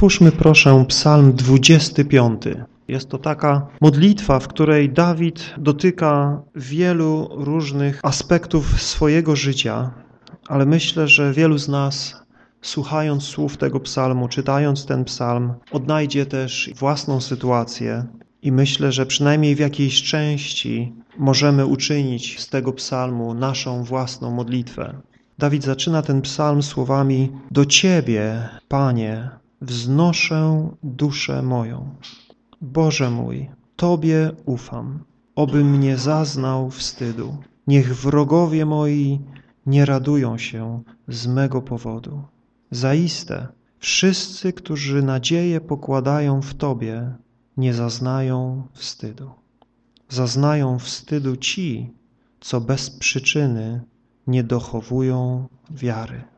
Otwórzmy proszę psalm 25. Jest to taka modlitwa, w której Dawid dotyka wielu różnych aspektów swojego życia, ale myślę, że wielu z nas słuchając słów tego psalmu, czytając ten psalm, odnajdzie też własną sytuację i myślę, że przynajmniej w jakiejś części możemy uczynić z tego psalmu naszą własną modlitwę. Dawid zaczyna ten psalm słowami Do Ciebie, Panie, wznoszę duszę moją. Boże mój, Tobie ufam, obym nie zaznał wstydu. Niech wrogowie moi nie radują się z mego powodu. Zaiste, wszyscy, którzy nadzieję pokładają w Tobie, nie zaznają wstydu. Zaznają wstydu ci, co bez przyczyny nie dochowują wiary.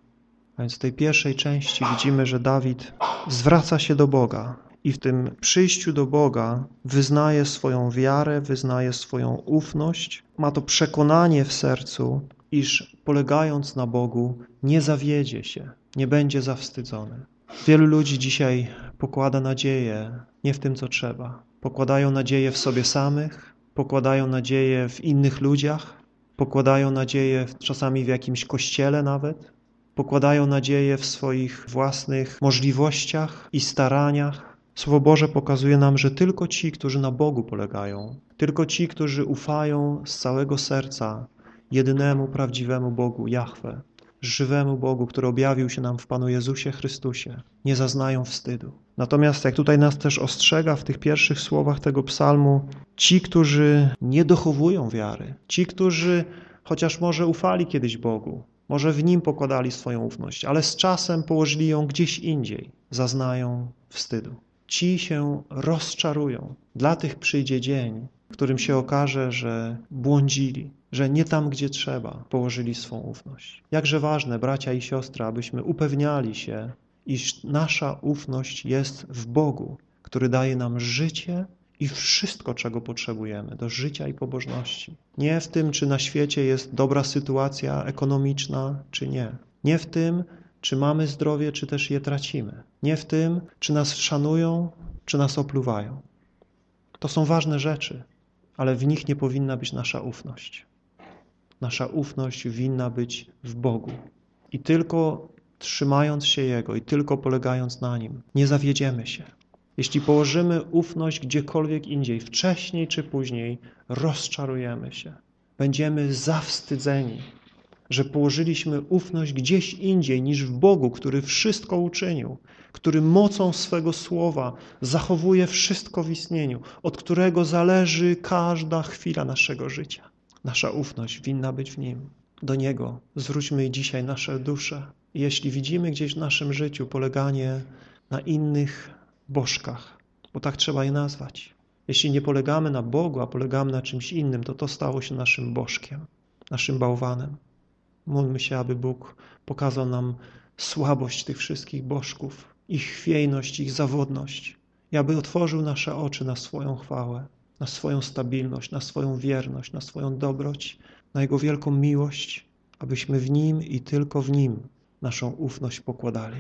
A więc w tej pierwszej części widzimy, że Dawid zwraca się do Boga i w tym przyjściu do Boga wyznaje swoją wiarę, wyznaje swoją ufność, ma to przekonanie w sercu, iż polegając na Bogu nie zawiedzie się, nie będzie zawstydzony. Wielu ludzi dzisiaj pokłada nadzieję nie w tym, co trzeba. Pokładają nadzieję w sobie samych, pokładają nadzieję w innych ludziach, pokładają nadzieję czasami w jakimś kościele nawet, pokładają nadzieję w swoich własnych możliwościach i staraniach. Słowo Boże pokazuje nam, że tylko ci, którzy na Bogu polegają, tylko ci, którzy ufają z całego serca jedynemu prawdziwemu Bogu, Jahwe, żywemu Bogu, który objawił się nam w Panu Jezusie Chrystusie, nie zaznają wstydu. Natomiast jak tutaj nas też ostrzega w tych pierwszych słowach tego psalmu, ci, którzy nie dochowują wiary, ci, którzy chociaż może ufali kiedyś Bogu, może w Nim pokładali swoją ufność, ale z czasem położyli ją gdzieś indziej, zaznają wstydu. Ci się rozczarują. Dla tych przyjdzie dzień, w którym się okaże, że błądzili, że nie tam, gdzie trzeba, położyli swą ufność. Jakże ważne, bracia i siostry, abyśmy upewniali się, iż nasza ufność jest w Bogu, który daje nam życie i wszystko, czego potrzebujemy do życia i pobożności. Nie w tym, czy na świecie jest dobra sytuacja ekonomiczna, czy nie. Nie w tym, czy mamy zdrowie, czy też je tracimy. Nie w tym, czy nas szanują, czy nas opluwają. To są ważne rzeczy, ale w nich nie powinna być nasza ufność. Nasza ufność winna być w Bogu. I tylko trzymając się Jego i tylko polegając na Nim, nie zawiedziemy się. Jeśli położymy ufność gdziekolwiek indziej, wcześniej czy później, rozczarujemy się. Będziemy zawstydzeni, że położyliśmy ufność gdzieś indziej niż w Bogu, który wszystko uczynił, który mocą swego słowa zachowuje wszystko w istnieniu, od którego zależy każda chwila naszego życia. Nasza ufność winna być w Nim. Do Niego zwróćmy dzisiaj nasze dusze. Jeśli widzimy gdzieś w naszym życiu poleganie na innych bożkach, bo tak trzeba je nazwać. Jeśli nie polegamy na Bogu, a polegamy na czymś innym, to to stało się naszym bożkiem, naszym bałwanem. Módlmy się, aby Bóg pokazał nam słabość tych wszystkich bożków, ich chwiejność, ich zawodność i aby otworzył nasze oczy na swoją chwałę, na swoją stabilność, na swoją wierność, na swoją dobroć, na Jego wielką miłość, abyśmy w Nim i tylko w Nim naszą ufność pokładali.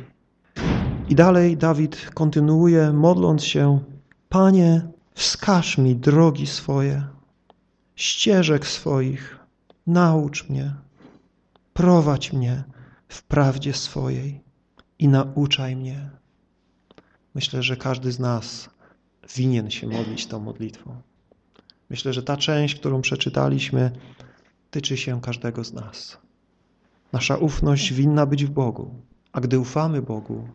I dalej Dawid kontynuuje, modląc się, Panie, wskaż mi drogi swoje, ścieżek swoich, naucz mnie, prowadź mnie w prawdzie swojej i nauczaj mnie. Myślę, że każdy z nas winien się modlić tą modlitwą. Myślę, że ta część, którą przeczytaliśmy, tyczy się każdego z nas. Nasza ufność winna być w Bogu, a gdy ufamy Bogu,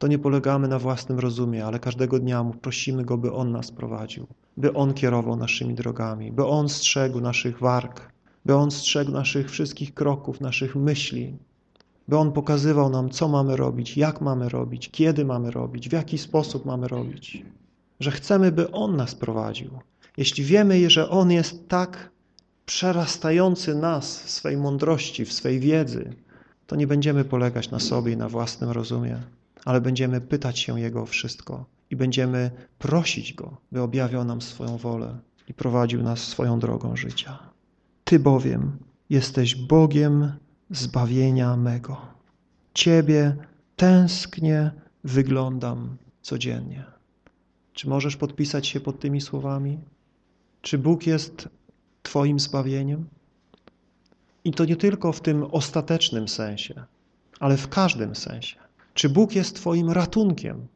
to nie polegamy na własnym rozumie, ale każdego dnia mu prosimy Go, by On nas prowadził, by On kierował naszymi drogami, by On strzegł naszych warg, by On strzegł naszych wszystkich kroków, naszych myśli, by On pokazywał nam, co mamy robić, jak mamy robić, kiedy mamy robić, w jaki sposób mamy robić. Że chcemy, by On nas prowadził. Jeśli wiemy, że On jest tak przerastający nas w swej mądrości, w swej wiedzy, to nie będziemy polegać na sobie i na własnym rozumie, ale będziemy pytać się Jego o wszystko i będziemy prosić Go, by objawiał nam swoją wolę i prowadził nas swoją drogą życia. Ty bowiem jesteś Bogiem zbawienia mego. Ciebie tęsknię wyglądam codziennie. Czy możesz podpisać się pod tymi słowami? Czy Bóg jest Twoim zbawieniem? I to nie tylko w tym ostatecznym sensie, ale w każdym sensie. Czy Bóg jest Twoim ratunkiem?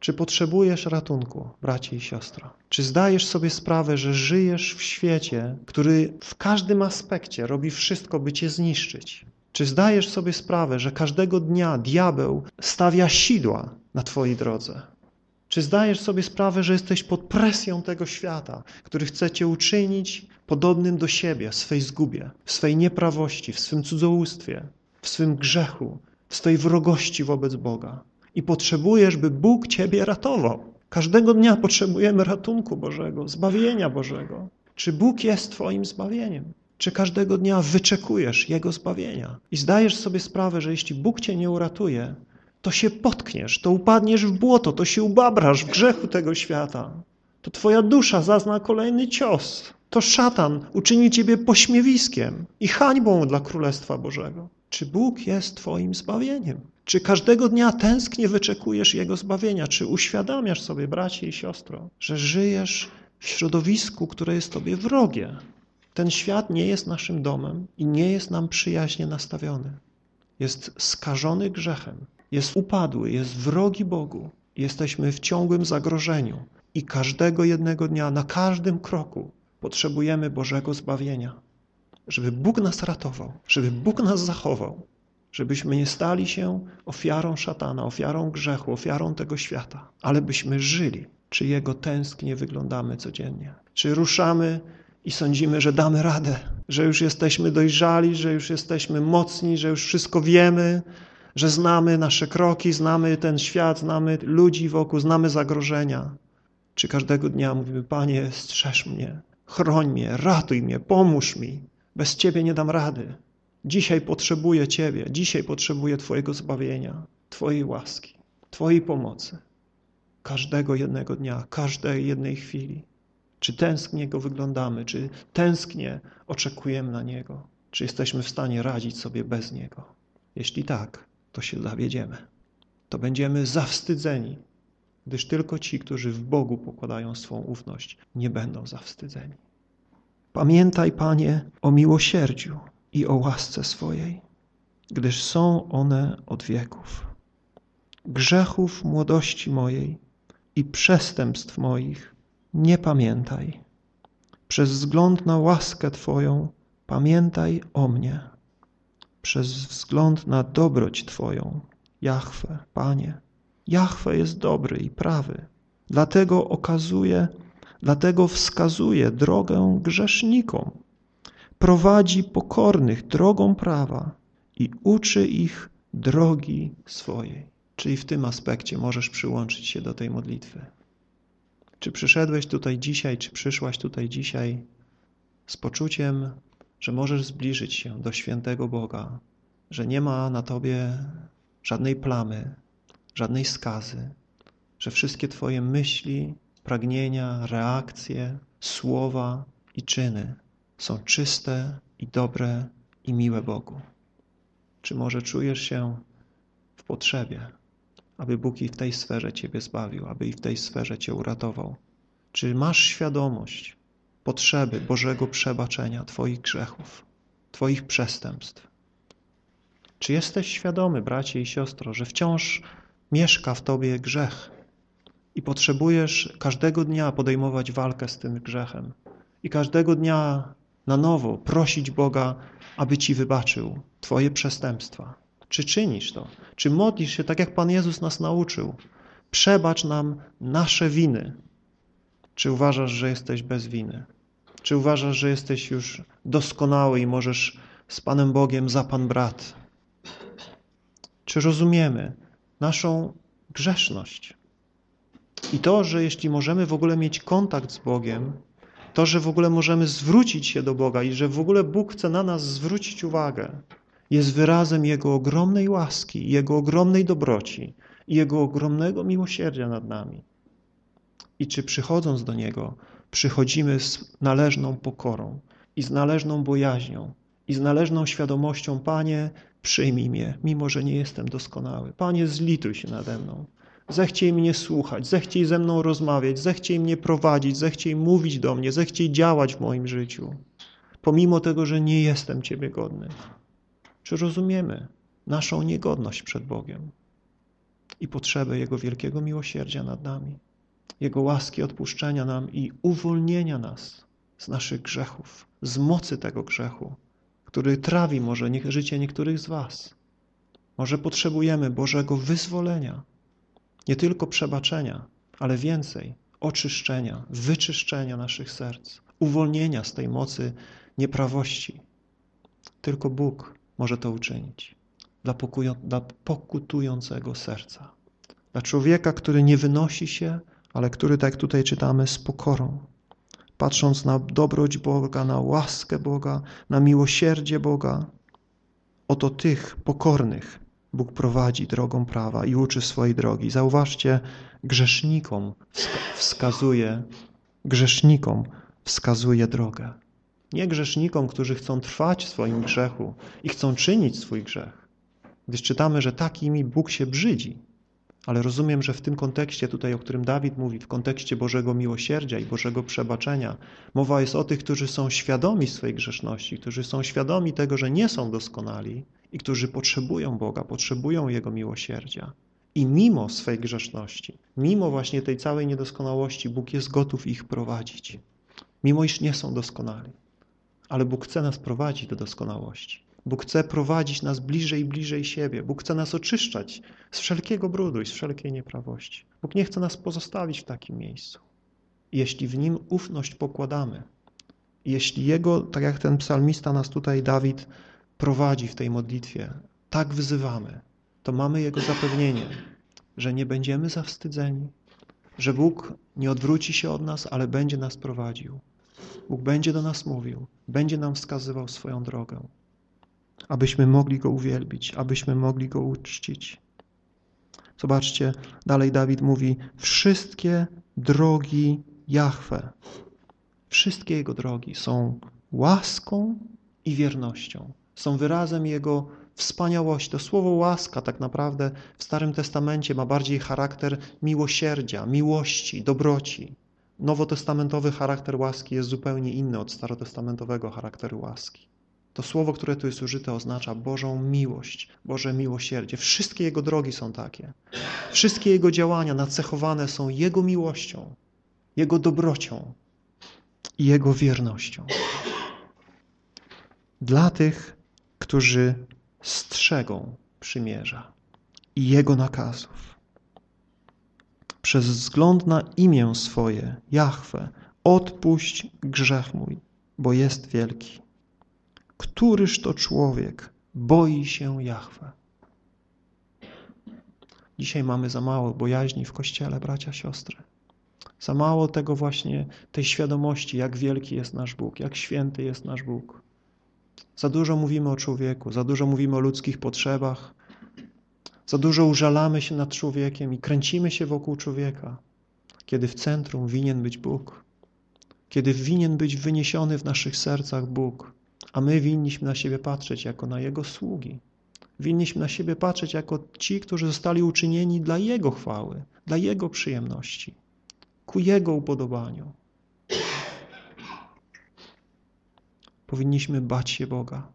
Czy potrzebujesz ratunku, bracie i siostro? Czy zdajesz sobie sprawę, że żyjesz w świecie, który w każdym aspekcie robi wszystko, by Cię zniszczyć? Czy zdajesz sobie sprawę, że każdego dnia diabeł stawia sidła na Twojej drodze? Czy zdajesz sobie sprawę, że jesteś pod presją tego świata, który chce Cię uczynić podobnym do siebie w swej zgubie, w swej nieprawości, w swym cudzołóstwie, w swym grzechu, w swej wrogości wobec Boga? I potrzebujesz, by Bóg Ciebie ratował. Każdego dnia potrzebujemy ratunku Bożego, zbawienia Bożego. Czy Bóg jest Twoim zbawieniem? Czy każdego dnia wyczekujesz Jego zbawienia? I zdajesz sobie sprawę, że jeśli Bóg Cię nie uratuje, to się potkniesz, to upadniesz w błoto, to się ubabrasz w grzechu tego świata. To Twoja dusza zazna kolejny cios. To szatan uczyni Ciebie pośmiewiskiem i hańbą dla Królestwa Bożego. Czy Bóg jest Twoim zbawieniem? Czy każdego dnia tęsknie wyczekujesz Jego zbawienia? Czy uświadamiasz sobie, bracie i siostro, że żyjesz w środowisku, które jest Tobie wrogie? Ten świat nie jest naszym domem i nie jest nam przyjaźnie nastawiony. Jest skażony grzechem, jest upadły, jest wrogi Bogu. Jesteśmy w ciągłym zagrożeniu i każdego jednego dnia, na każdym kroku potrzebujemy Bożego zbawienia, żeby Bóg nas ratował, żeby Bóg nas zachował, żebyśmy nie stali się ofiarą szatana, ofiarą grzechu, ofiarą tego świata, ale byśmy żyli, czy Jego tęsknie wyglądamy codziennie, czy ruszamy i sądzimy, że damy radę, że już jesteśmy dojrzali, że już jesteśmy mocni, że już wszystko wiemy, że znamy nasze kroki, znamy ten świat, znamy ludzi wokół, znamy zagrożenia. Czy każdego dnia mówimy, Panie, strzeż mnie, chroń mnie, ratuj mnie, pomóż mi. Bez Ciebie nie dam rady. Dzisiaj potrzebuję Ciebie, dzisiaj potrzebuję Twojego zbawienia, Twojej łaski, Twojej pomocy. Każdego jednego dnia, każdej jednej chwili. Czy tęsknie Go wyglądamy, czy tęsknie oczekujemy na Niego, czy jesteśmy w stanie radzić sobie bez Niego. Jeśli tak, to się zawiedziemy. To będziemy zawstydzeni, gdyż tylko ci, którzy w Bogu pokładają swą ufność, nie będą zawstydzeni. Pamiętaj, Panie, o miłosierdziu i o łasce swojej, gdyż są one od wieków. Grzechów młodości mojej i przestępstw moich nie pamiętaj. Przez wzgląd na łaskę Twoją pamiętaj o mnie przez wzgląd na dobroć Twoją, Jahwe, Panie. Jahwe jest dobry i prawy, dlatego okazuje, dlatego wskazuje drogę grzesznikom, prowadzi pokornych drogą prawa i uczy ich drogi swojej. Czyli w tym aspekcie możesz przyłączyć się do tej modlitwy. Czy przyszedłeś tutaj dzisiaj, czy przyszłaś tutaj dzisiaj z poczuciem że możesz zbliżyć się do świętego Boga, że nie ma na Tobie żadnej plamy, żadnej skazy, że wszystkie Twoje myśli, pragnienia, reakcje, słowa i czyny są czyste i dobre i miłe Bogu. Czy może czujesz się w potrzebie, aby Bóg i w tej sferze Ciebie zbawił, aby i w tej sferze Cię uratował? Czy masz świadomość, potrzeby Bożego przebaczenia Twoich grzechów, Twoich przestępstw. Czy jesteś świadomy, bracie i siostro, że wciąż mieszka w Tobie grzech i potrzebujesz każdego dnia podejmować walkę z tym grzechem i każdego dnia na nowo prosić Boga, aby Ci wybaczył Twoje przestępstwa? Czy czynisz to? Czy modlisz się tak, jak Pan Jezus nas nauczył? Przebacz nam nasze winy. Czy uważasz, że jesteś bez winy? Czy uważasz, że jesteś już doskonały i możesz z Panem Bogiem za Pan brat? Czy rozumiemy naszą grzeszność? I to, że jeśli możemy w ogóle mieć kontakt z Bogiem, to, że w ogóle możemy zwrócić się do Boga i że w ogóle Bóg chce na nas zwrócić uwagę, jest wyrazem Jego ogromnej łaski, Jego ogromnej dobroci i Jego ogromnego miłosierdzia nad nami. I czy przychodząc do Niego, przychodzimy z należną pokorą i z należną bojaźnią i z należną świadomością, Panie, przyjmij mnie, mimo że nie jestem doskonały. Panie, zlituj się nade mną. Zechciej mnie słuchać, zechciej ze mną rozmawiać, zechciej mnie prowadzić, zechciej mówić do mnie, zechciej działać w moim życiu. Pomimo tego, że nie jestem Ciebie godny. Czy rozumiemy naszą niegodność przed Bogiem i potrzebę Jego wielkiego miłosierdzia nad nami, Jego łaski odpuszczenia nam i uwolnienia nas z naszych grzechów, z mocy tego grzechu, który trawi może życie niektórych z Was. Może potrzebujemy Bożego wyzwolenia, nie tylko przebaczenia, ale więcej oczyszczenia, wyczyszczenia naszych serc, uwolnienia z tej mocy nieprawości. Tylko Bóg może to uczynić dla, dla pokutującego serca. Dla człowieka, który nie wynosi się, ale który, tak jak tutaj czytamy, z pokorą, patrząc na dobroć Boga, na łaskę Boga, na miłosierdzie Boga, oto tych pokornych Bóg prowadzi drogą prawa i uczy swojej drogi. Zauważcie, grzesznikom wskazuje, grzesznikom wskazuje drogę. Nie grzesznikom, którzy chcą trwać w swoim grzechu i chcą czynić swój grzech. Gdyż czytamy, że takimi Bóg się brzydzi. Ale rozumiem, że w tym kontekście tutaj, o którym Dawid mówi, w kontekście Bożego miłosierdzia i Bożego przebaczenia, mowa jest o tych, którzy są świadomi swojej grzeszności, którzy są świadomi tego, że nie są doskonali i którzy potrzebują Boga, potrzebują Jego miłosierdzia. I mimo swej grzeszności, mimo właśnie tej całej niedoskonałości, Bóg jest gotów ich prowadzić. Mimo iż nie są doskonali. Ale Bóg chce nas prowadzić do doskonałości. Bóg chce prowadzić nas bliżej i bliżej siebie. Bóg chce nas oczyszczać z wszelkiego brudu i z wszelkiej nieprawości. Bóg nie chce nas pozostawić w takim miejscu. Jeśli w Nim ufność pokładamy, jeśli Jego, tak jak ten psalmista nas tutaj, Dawid, prowadzi w tej modlitwie, tak wzywamy, to mamy Jego zapewnienie, że nie będziemy zawstydzeni, że Bóg nie odwróci się od nas, ale będzie nas prowadził. Bóg będzie do nas mówił, będzie nam wskazywał swoją drogę, abyśmy mogli Go uwielbić, abyśmy mogli Go uczcić. Zobaczcie, dalej Dawid mówi, wszystkie drogi Jahwe, wszystkie Jego drogi są łaską i wiernością są wyrazem Jego wspaniałości. To słowo łaska tak naprawdę w Starym Testamencie ma bardziej charakter miłosierdzia, miłości, dobroci. Nowotestamentowy charakter łaski jest zupełnie inny od starotestamentowego charakteru łaski. To słowo, które tu jest użyte, oznacza Bożą miłość, Boże miłosierdzie. Wszystkie Jego drogi są takie. Wszystkie Jego działania nacechowane są Jego miłością, Jego dobrocią i Jego wiernością. Dla tych, którzy strzegą przymierza i Jego nakazów. Przez wzgląd na imię swoje, Jahwe, odpuść grzech mój, bo jest wielki. Któryż to człowiek boi się Jahwe? Dzisiaj mamy za mało bojaźni w Kościele, bracia, siostry. Za mało tego właśnie, tej świadomości, jak wielki jest nasz Bóg, jak święty jest nasz Bóg. Za dużo mówimy o człowieku, za dużo mówimy o ludzkich potrzebach, za dużo użalamy się nad człowiekiem i kręcimy się wokół człowieka, kiedy w centrum winien być Bóg, kiedy winien być wyniesiony w naszych sercach Bóg, a my winniśmy na siebie patrzeć jako na Jego sługi. Winniśmy na siebie patrzeć jako ci, którzy zostali uczynieni dla Jego chwały, dla Jego przyjemności, ku Jego upodobaniu. Powinniśmy bać się Boga,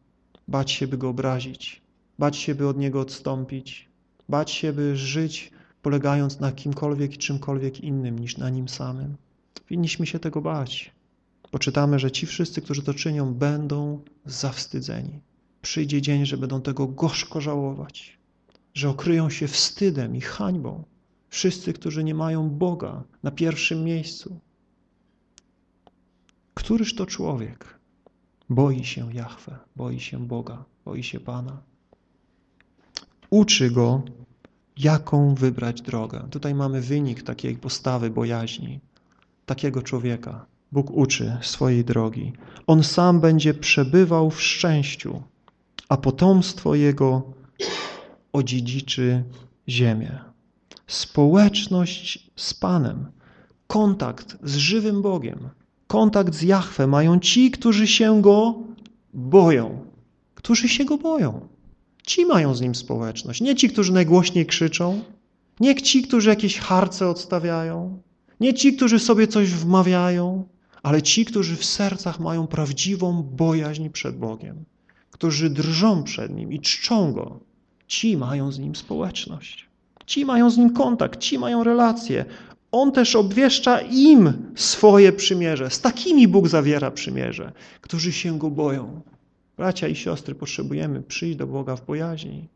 bać się, by Go obrazić, bać się, by od Niego odstąpić, bać się, by żyć polegając na kimkolwiek i czymkolwiek innym niż na Nim samym. Winniśmy się tego bać, bo czytamy, że ci wszyscy, którzy to czynią, będą zawstydzeni. Przyjdzie dzień, że będą tego gorzko żałować, że okryją się wstydem i hańbą. Wszyscy, którzy nie mają Boga na pierwszym miejscu. Któryż to człowiek, Boi się Jahwe, boi się Boga, boi się Pana. Uczy go, jaką wybrać drogę. Tutaj mamy wynik takiej postawy bojaźni, takiego człowieka. Bóg uczy swojej drogi. On sam będzie przebywał w szczęściu, a potomstwo jego odziedziczy ziemię. Społeczność z Panem, kontakt z żywym Bogiem, kontakt z Jahwe mają ci, którzy się Go boją. Którzy się Go boją. Ci mają z Nim społeczność. Nie ci, którzy najgłośniej krzyczą, Nie ci, którzy jakieś harce odstawiają, nie ci, którzy sobie coś wmawiają, ale ci, którzy w sercach mają prawdziwą bojaźń przed Bogiem, którzy drżą przed Nim i czczą Go, ci mają z Nim społeczność. Ci mają z Nim kontakt, ci mają relacje. On też obwieszcza im swoje przymierze. Z takimi Bóg zawiera przymierze, którzy się Go boją. Bracia i siostry, potrzebujemy przyjść do Boga w bojaźni.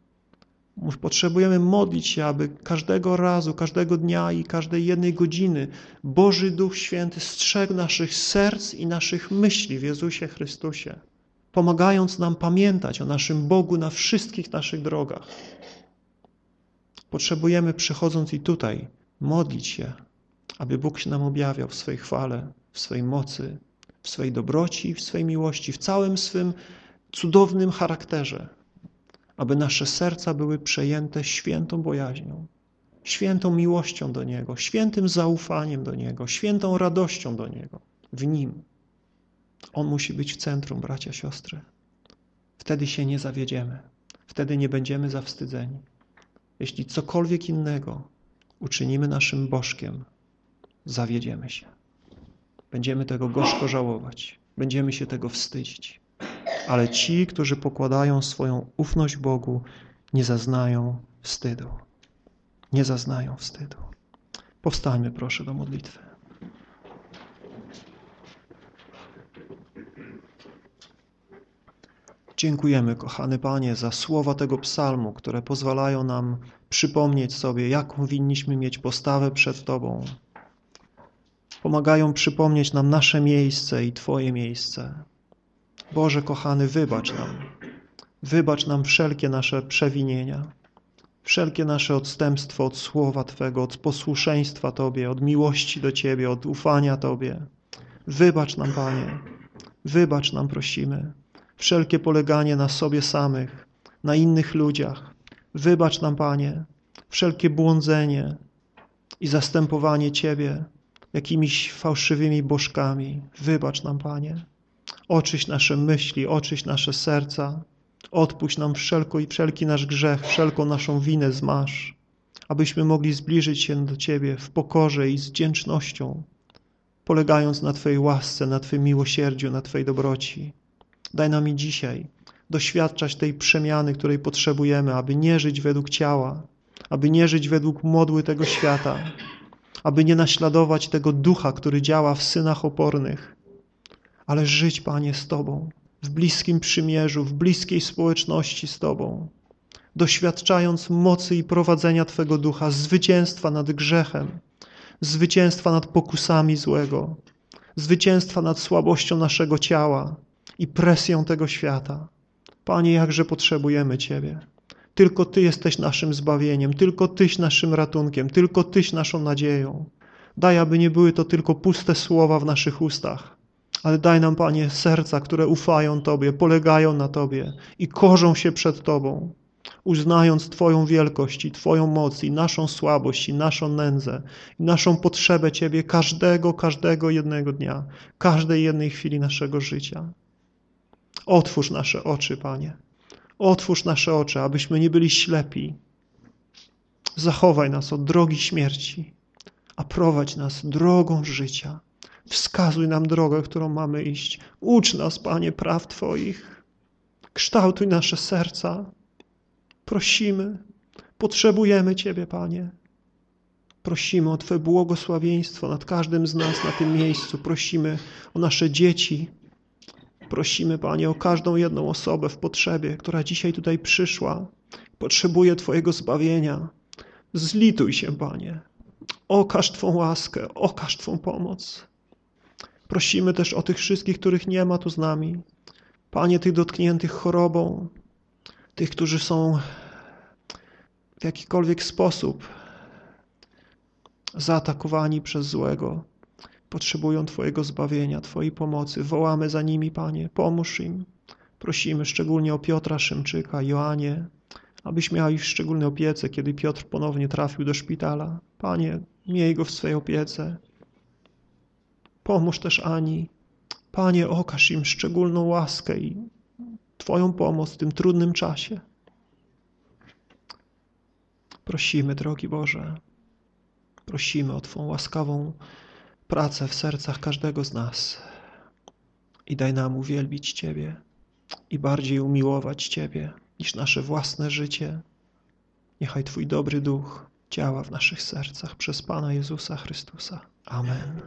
Potrzebujemy modlić się, aby każdego razu, każdego dnia i każdej jednej godziny Boży Duch Święty strzegł naszych serc i naszych myśli w Jezusie Chrystusie, pomagając nam pamiętać o naszym Bogu na wszystkich naszych drogach. Potrzebujemy, przychodząc i tutaj, modlić się, aby Bóg się nam objawiał w swej chwale, w swej mocy, w swej dobroci, w swej miłości, w całym swym cudownym charakterze, aby nasze serca były przejęte świętą bojaźnią, świętą miłością do Niego, świętym zaufaniem do Niego, świętą radością do Niego, w Nim. On musi być w centrum, bracia, siostry. Wtedy się nie zawiedziemy, wtedy nie będziemy zawstydzeni. Jeśli cokolwiek innego uczynimy naszym bożkiem, zawiedziemy się. Będziemy tego gorzko żałować, będziemy się tego wstydzić ale ci, którzy pokładają swoją ufność Bogu, nie zaznają wstydu. Nie zaznają wstydu. Powstańmy proszę do modlitwy. Dziękujemy, kochany Panie, za słowa tego psalmu, które pozwalają nam przypomnieć sobie, jaką winniśmy mieć postawę przed Tobą. Pomagają przypomnieć nam nasze miejsce i Twoje miejsce. Boże kochany, wybacz nam. Wybacz nam wszelkie nasze przewinienia, wszelkie nasze odstępstwo od słowa Twego, od posłuszeństwa Tobie, od miłości do Ciebie, od ufania Tobie. Wybacz nam, Panie, wybacz nam, prosimy, wszelkie poleganie na sobie samych, na innych ludziach. Wybacz nam, Panie, wszelkie błądzenie i zastępowanie Ciebie jakimiś fałszywymi bożkami. Wybacz nam, Panie. Oczyś nasze myśli, oczyś nasze serca, odpuść nam wszelko i wszelki nasz grzech, wszelką naszą winę zmasz, abyśmy mogli zbliżyć się do Ciebie w pokorze i z wdzięcznością, polegając na Twojej łasce, na Twoim miłosierdziu, na Twojej dobroci. Daj nam i dzisiaj doświadczać tej przemiany, której potrzebujemy, aby nie żyć według ciała, aby nie żyć według modły tego świata, aby nie naśladować tego ducha, który działa w synach opornych, ale żyć, Panie, z Tobą, w bliskim przymierzu, w bliskiej społeczności z Tobą, doświadczając mocy i prowadzenia Twego ducha, zwycięstwa nad grzechem, zwycięstwa nad pokusami złego, zwycięstwa nad słabością naszego ciała i presją tego świata. Panie, jakże potrzebujemy Ciebie. Tylko Ty jesteś naszym zbawieniem, tylko Tyś naszym ratunkiem, tylko Tyś naszą nadzieją. Daj, aby nie były to tylko puste słowa w naszych ustach, ale daj nam, Panie, serca, które ufają Tobie, polegają na Tobie i korzą się przed Tobą, uznając Twoją wielkość i Twoją moc i naszą słabość i naszą nędzę i naszą potrzebę Ciebie każdego, każdego jednego dnia, każdej jednej chwili naszego życia. Otwórz nasze oczy, Panie. Otwórz nasze oczy, abyśmy nie byli ślepi. Zachowaj nas od drogi śmierci, a prowadź nas drogą życia Wskazuj nam drogę, którą mamy iść. Ucz nas, Panie, praw Twoich. Kształtuj nasze serca. Prosimy, potrzebujemy Ciebie, Panie. Prosimy o Twoje błogosławieństwo nad każdym z nas na tym miejscu. Prosimy o nasze dzieci. Prosimy, Panie, o każdą jedną osobę w potrzebie, która dzisiaj tutaj przyszła. Potrzebuje Twojego zbawienia. Zlituj się, Panie. Okaż Twą łaskę, okaż Twą pomoc. Prosimy też o tych wszystkich, których nie ma tu z nami. Panie, tych dotkniętych chorobą, tych, którzy są w jakikolwiek sposób zaatakowani przez złego, potrzebują Twojego zbawienia, Twojej pomocy. Wołamy za nimi, Panie, pomóż im. Prosimy szczególnie o Piotra Szymczyka, Joanie, abyś miał ich w szczególnej opiece, kiedy Piotr ponownie trafił do szpitala. Panie, miej go w swojej opiece. Pomóż też Ani. Panie, okaż im szczególną łaskę i Twoją pomoc w tym trudnym czasie. Prosimy, drogi Boże, prosimy o Twą łaskawą pracę w sercach każdego z nas i daj nam uwielbić Ciebie i bardziej umiłować Ciebie niż nasze własne życie. Niechaj Twój dobry duch działa w naszych sercach przez Pana Jezusa Chrystusa. Amen.